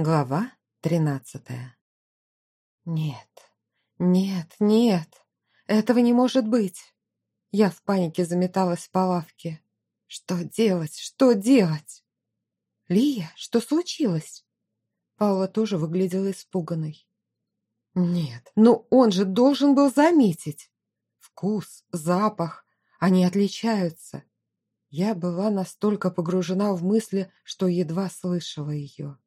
Глава тринадцатая. Нет, нет, нет, этого не может быть. Я в панике заметалась по лавке. Что делать, что делать? Лия, что случилось? Паула тоже выглядела испуганной. Нет, но он же должен был заметить. Вкус, запах, они отличаются. Я была настолько погружена в мысли, что едва слышала ее.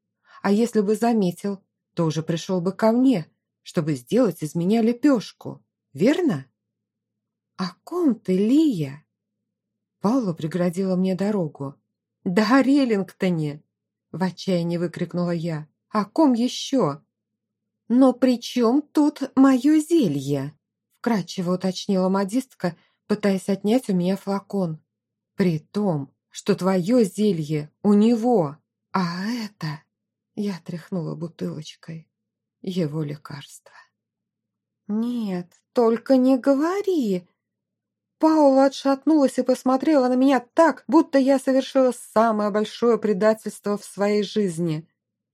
А если бы заметил, то уже пришел бы ко мне, чтобы сделать из меня лепешку. Верно? «О ком ты, Лия?» Паула преградила мне дорогу. «Да о Реллингтоне!» В отчаянии выкрикнула я. «О ком еще?» «Но при чем тут мое зелье?» Вкратчиво уточнила модистка, пытаясь отнять у меня флакон. «При том, что твое зелье у него, а это...» Я тряхнула бутылочкой. Его лекарство. «Нет, только не говори!» Паула отшатнулась и посмотрела на меня так, будто я совершила самое большое предательство в своей жизни.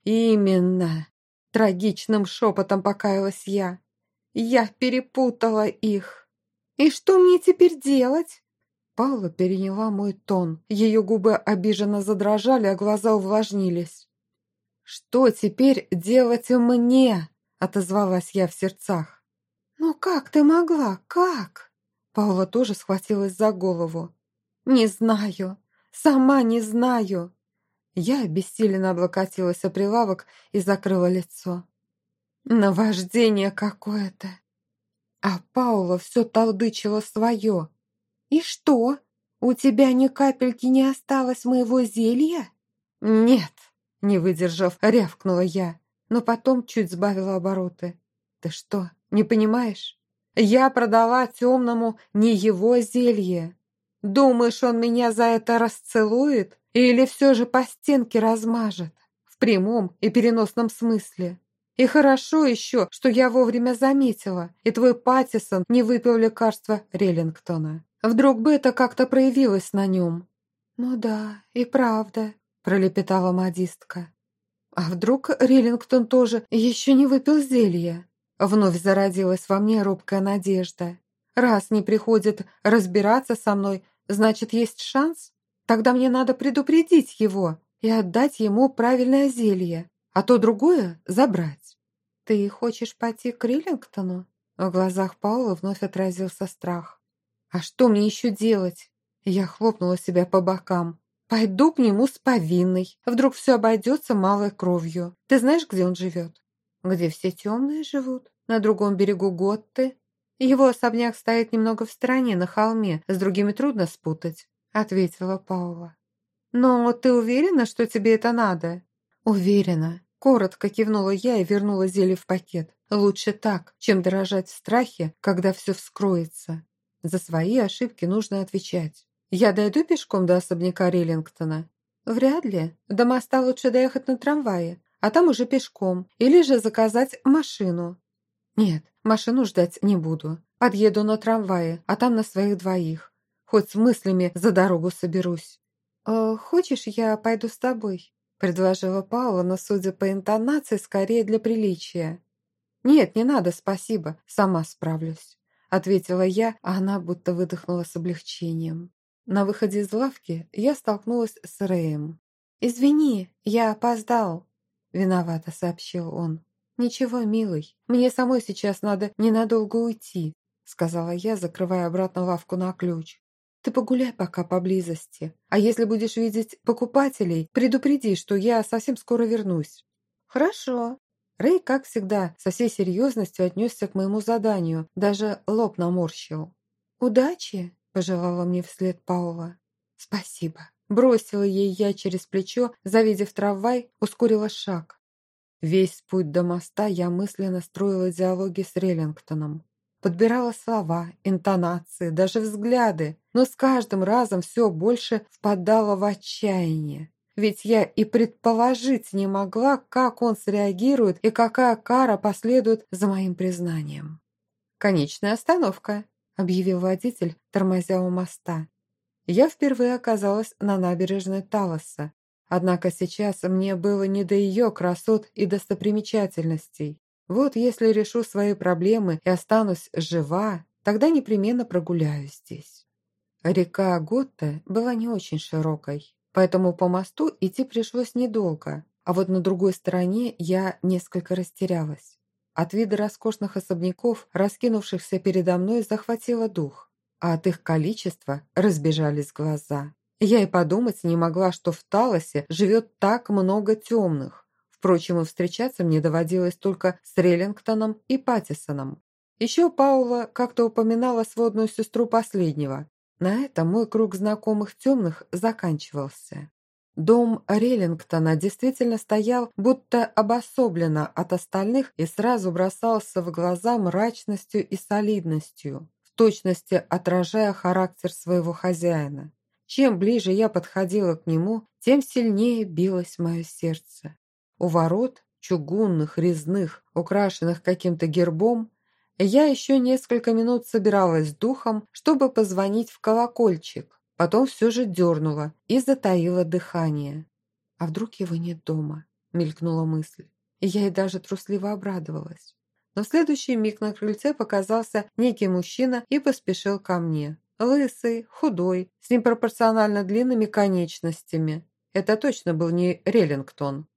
«Именно!» — трагичным шепотом покаялась я. «Я перепутала их!» «И что мне теперь делать?» Паула переняла мой тон. Ее губы обиженно задрожали, а глаза увлажнились. «Что теперь делать мне?» — отозвалась я в сердцах. «Ну как ты могла? Как?» Паула тоже схватилась за голову. «Не знаю. Сама не знаю». Я обессиленно облокотилась о прилавок и закрыла лицо. Наваждение какое-то. А Паула все толдычила свое. «И что? У тебя ни капельки не осталось моего зелья?» «Нет», не выдержав, рявкнула я, но потом чуть сбавила обороты. «Ты что, не понимаешь? Я продала темному не его зелье. Думаешь, он меня за это расцелует или все же по стенке размажет? В прямом и переносном смысле. И хорошо еще, что я вовремя заметила, и твой Паттисон не выпил лекарства Реллингтона. Вдруг бы это как-то проявилось на нем?» «Ну да, и правда», пролепетала модистка. А вдруг Риллингтон тоже еще не выпил зелья? Вновь зародилась во мне робкая надежда. Раз не приходит разбираться со мной, значит, есть шанс? Тогда мне надо предупредить его и отдать ему правильное зелье, а то другое забрать. Ты хочешь пойти к Риллингтону? В глазах Паула вновь отразился страх. А что мне еще делать? Я хлопнула себя по бокам. Пойду к нему с повинной. Вдруг все обойдется малой кровью. Ты знаешь, где он живет? Где все темные живут? На другом берегу Готты. Его особняк стоит немного в стороне, на холме. С другими трудно спутать, ответила Паула. Но ты уверена, что тебе это надо? Уверена. Коротко кивнула я и вернула зелье в пакет. Лучше так, чем дорожать в страхе, когда все вскроется. За свои ошибки нужно отвечать. Я дойду пешком до особняка Риллингтона? Вряд ли. До моста лучше доехать на трамвае, а там уже пешком. Или же заказать машину. Нет, машину ждать не буду. Подъеду на трамвае, а там на своих двоих. Хоть с мыслями за дорогу соберусь. «Э, «Хочешь, я пойду с тобой?» предложила Паула, но, судя по интонации, скорее для приличия. «Нет, не надо, спасибо, сама справлюсь», ответила я, а она будто выдохнула с облегчением. На выходе из лавки я столкнулась с Рэем. «Извини, я опоздал», — виновато сообщил он. «Ничего, милый, мне самой сейчас надо ненадолго уйти», — сказала я, закрывая обратно лавку на ключ. «Ты погуляй пока поблизости, а если будешь видеть покупателей, предупреди, что я совсем скоро вернусь». «Хорошо». Рэй, как всегда, со всей серьезностью отнесся к моему заданию, даже лоб наморщил. «Удачи!» Пожелала мне вслед Паула. «Спасибо». Бросила ей я через плечо, завидев трамвай, ускорила шаг. Весь путь до моста я мысленно строила диалоги с Реллингтоном. Подбирала слова, интонации, даже взгляды, но с каждым разом все больше впадала в отчаяние. Ведь я и предположить не могла, как он среагирует и какая кара последует за моим признанием. Конечная остановка объявил водитель, тормозя у моста. Я впервые оказалась на набережной Талоса. Однако сейчас мне было не до ее красот и достопримечательностей. Вот если решу свои проблемы и останусь жива, тогда непременно прогуляюсь здесь. Река Готте была не очень широкой, поэтому по мосту идти пришлось недолго, а вот на другой стороне я несколько растерялась. От вида роскошных особняков, раскинувшихся передо мной, захватило дух, а от их количества разбежались глаза. Я и подумать не могла, что в Талосе живет так много темных. Впрочем, и встречаться мне доводилось только с Реллингтоном и Паттисоном. Еще Паула как-то упоминала сводную сестру последнего. На этом мой круг знакомых темных заканчивался. Дом Реллингтона действительно стоял будто обособленно от остальных и сразу бросался в глаза мрачностью и солидностью, в точности отражая характер своего хозяина. Чем ближе я подходила к нему, тем сильнее билось мое сердце. У ворот, чугунных, резных, украшенных каким-то гербом, я еще несколько минут собиралась духом, чтобы позвонить в колокольчик, Потом все же дернула и затаила дыхание. «А вдруг его нет дома?» – мелькнула мысль. И я и даже трусливо обрадовалась. Но в следующий миг на крыльце показался некий мужчина и поспешил ко мне. Лысый, худой, с непропорционально длинными конечностями. Это точно был не Реллингтон.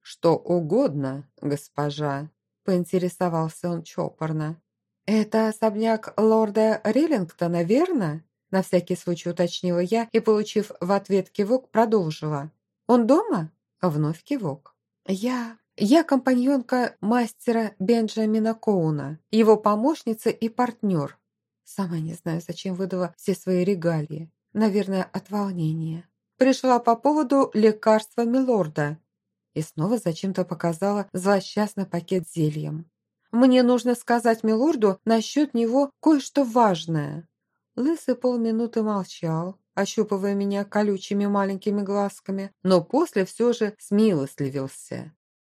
«Что угодно, госпожа», – поинтересовался он чопорно. «Это особняк лорда Реллингтона, верно?» На всякий случай уточнила я и, получив в ответ кивок, продолжила. «Он дома?» Вновь кивок. «Я... я компаньонка мастера Бенджамина Коуна, его помощница и партнер. Сама не знаю, зачем выдала все свои регалии. Наверное, от волнения. Пришла по поводу лекарства Милорда. И снова зачем-то показала злосчастный пакет зельем. Мне нужно сказать Милорду насчет него кое-что важное. Лысый полминуты молчал, ощупывая меня колючими маленькими глазками, но после все же смилостливился.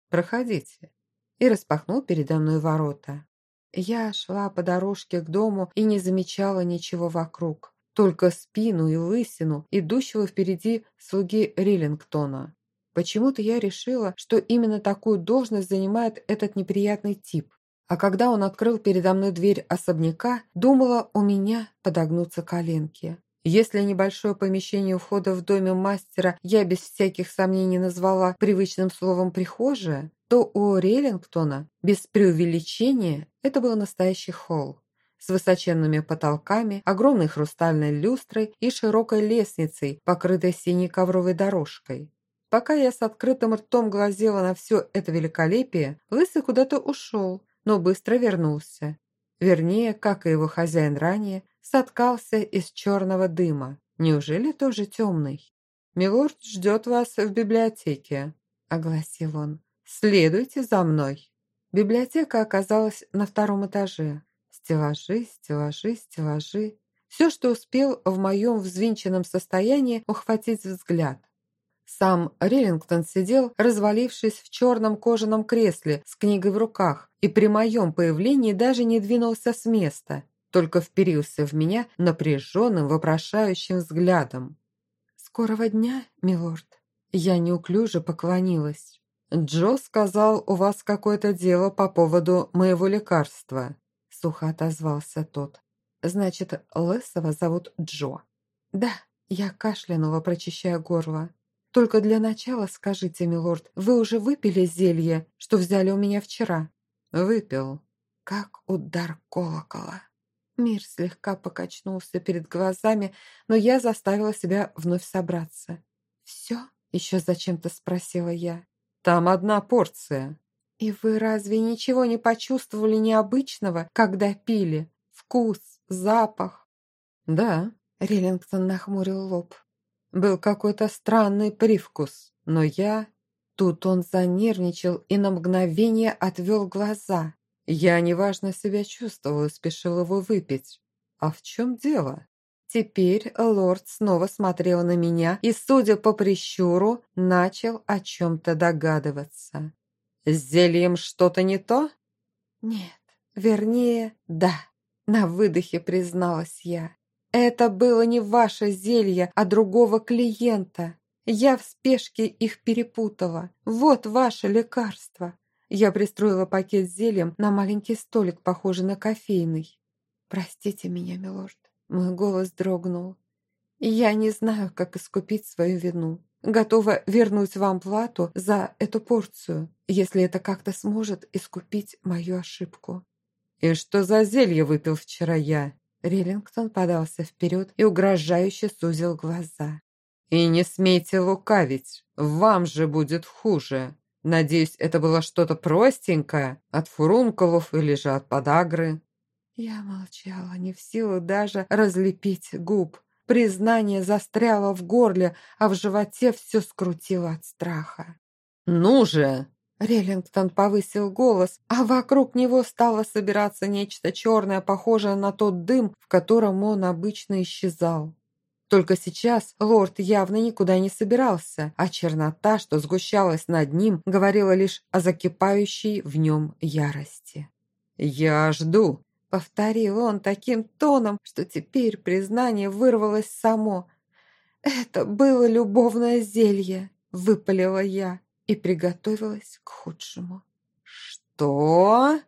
«Проходите», и распахнул передо мной ворота. Я шла по дорожке к дому и не замечала ничего вокруг, только спину и лысину, идущего впереди слуги Риллингтона. Почему-то я решила, что именно такую должность занимает этот неприятный тип. А когда он открыл передо мной дверь особняка, думала, у меня подогнутся коленки. Если небольшое помещение у входа в доме мастера я без всяких сомнений назвала привычным словом «прихожая», то у Реллингтона, без преувеличения, это был настоящий холл с высоченными потолками, огромной хрустальной люстрой и широкой лестницей, покрытой синей ковровой дорожкой. Пока я с открытым ртом глазела на все это великолепие, Лысый куда-то ушел, но быстро вернулся. Вернее, как и его хозяин ранее, соткался из черного дыма. Неужели тоже темный? «Милорд ждет вас в библиотеке», — огласил он. «Следуйте за мной». Библиотека оказалась на втором этаже. Стеллажи, стеллажи, стеллажи. Все, что успел в моем взвинченном состоянии ухватить взгляд. Сам Риллингтон сидел, развалившись в черном кожаном кресле с книгой в руках, и при моем появлении даже не двинулся с места, только вперился в меня напряженным, вопрошающим взглядом. «Скорого дня, милорд?» Я неуклюже поклонилась. «Джо сказал, у вас какое-то дело по поводу моего лекарства», сухо отозвался тот. «Значит, Лесова зовут Джо?» «Да», я кашлянула, прочищая горло. Только для начала скажите, милорд, вы уже выпили зелье, что взяли у меня вчера?» «Выпил». Как удар колокола. Мир слегка покачнулся перед глазами, но я заставила себя вновь собраться. «Все?» – еще зачем-то спросила я. «Там одна порция». «И вы разве ничего не почувствовали необычного, когда пили? Вкус, запах?» «Да», – Реллингтон нахмурил лоб. Был какой-то странный привкус, но я... Тут он занервничал и на мгновение отвел глаза. Я неважно себя чувствовал спешил его выпить. А в чем дело? Теперь лорд снова смотрел на меня и, судя по прищуру, начал о чем-то догадываться. «С зельем что-то не то?» «Нет, вернее, да», — на выдохе призналась я. Это было не ваше зелье, а другого клиента. Я в спешке их перепутала. Вот ваше лекарство. Я пристроила пакет с зельем на маленький столик, похожий на кофейный. Простите меня, милорд. Мой голос дрогнул. Я не знаю, как искупить свою вину. Готова вернуть вам плату за эту порцию, если это как-то сможет искупить мою ошибку. «И что за зелье выпил вчера я?» Риллингтон подался вперед и угрожающе сузил глаза. «И не смейте лукавить, вам же будет хуже. Надеюсь, это было что-то простенькое, от фурункулов или же от подагры». Я молчала, не в силу даже разлепить губ. Признание застряло в горле, а в животе все скрутило от страха. «Ну же!» Реллингтон повысил голос, а вокруг него стало собираться нечто черное, похожее на тот дым, в котором он обычно исчезал. Только сейчас лорд явно никуда не собирался, а чернота, что сгущалась над ним, говорила лишь о закипающей в нем ярости. «Я жду», — повторил он таким тоном, что теперь признание вырвалось само. «Это было любовное зелье», — выпалила я и приготовилась к худшему. «Что?»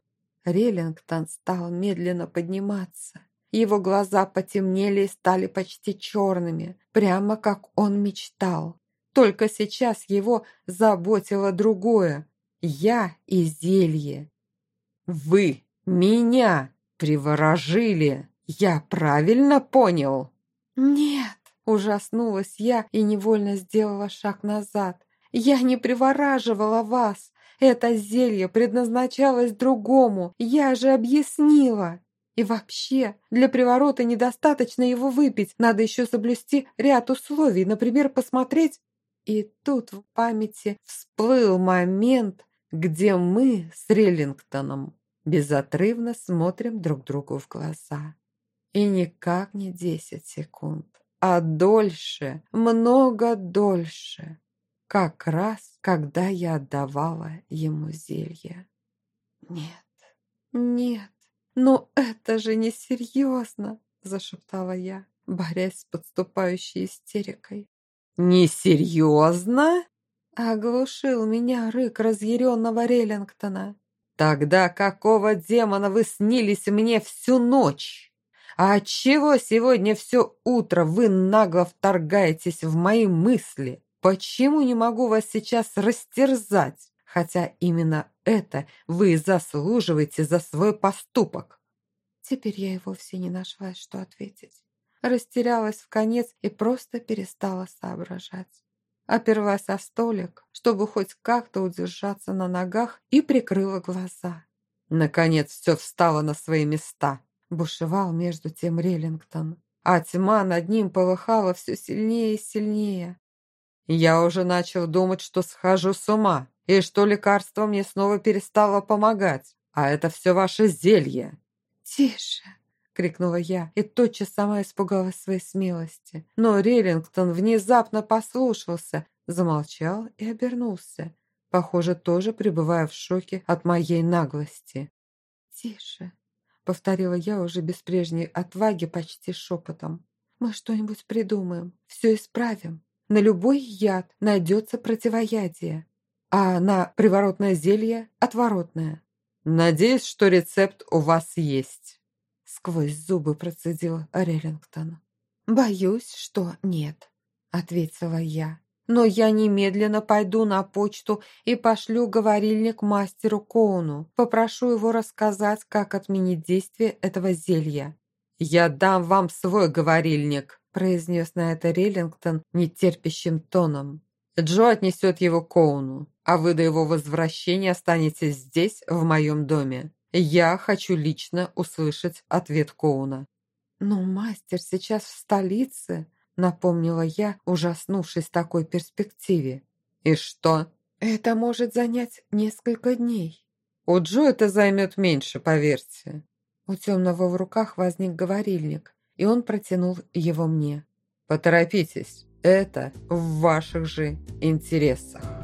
Реллингтон стал медленно подниматься. Его глаза потемнели и стали почти черными, прямо как он мечтал. Только сейчас его заботило другое. Я и зелье. «Вы меня приворожили! Я правильно понял?» «Нет!» – ужаснулась я и невольно сделала шаг назад. «Я не привораживала вас! Это зелье предназначалось другому! Я же объяснила!» И вообще, для приворота недостаточно его выпить, надо еще соблюсти ряд условий, например, посмотреть. И тут в памяти всплыл момент, где мы с Реллингтоном безотрывно смотрим друг другу в глаза. И никак не десять секунд, а дольше, много дольше. Как раз, когда я отдавала ему зелье. Нет, нет, «Ну это же несерьезно!» – зашептала я, борясь с подступающей истерикой. «Несерьезно?» – оглушил меня рык разъяренного Реллингтона. «Тогда какого демона вы снились мне всю ночь? А отчего сегодня все утро вы нагло вторгаетесь в мои мысли? Почему не могу вас сейчас растерзать? Хотя именно это вы заслуживаете за свой поступок. Теперь я и вовсе не нашла, что ответить. Растерялась в конец и просто перестала соображать. Оперлась о столик, чтобы хоть как-то удержаться на ногах, и прикрыла глаза. Наконец все встало на свои места. Бушевал между тем Реллингтон, а тьма над ним полыхала все сильнее и сильнее. Я уже начал думать, что схожу с ума и что лекарство мне снова перестало помогать, а это все ваше зелье». «Тише!» — крикнула я и тотчас сама испугалась своей смелости. Но Реллингтон внезапно послушался, замолчал и обернулся, похоже, тоже пребывая в шоке от моей наглости. «Тише!» — повторила я уже без прежней отваги почти шепотом. «Мы что-нибудь придумаем, все исправим. На любой яд найдется противоядие а на приворотное зелье отворотное. Надеюсь, что рецепт у вас есть. Сквозь зубы процедил Реллингтон. Боюсь, что нет, ответила я. Но я немедленно пойду на почту и пошлю говорильник мастеру Коуну. Попрошу его рассказать, как отменить действие этого зелья. «Я дам вам свой говорильник», произнес на это Реллингтон нетерпящим тоном. Джо отнесет его Коуну, а вы до его возвращения останетесь здесь, в моем доме. Я хочу лично услышать ответ Коуна». «Но мастер сейчас в столице», — напомнила я, ужаснувшись такой перспективе. «И что?» «Это может занять несколько дней». «У Джо это займет меньше, поверьте». У темного в руках возник говорильник, и он протянул его мне. «Поторопитесь». Это в ваших же интересах.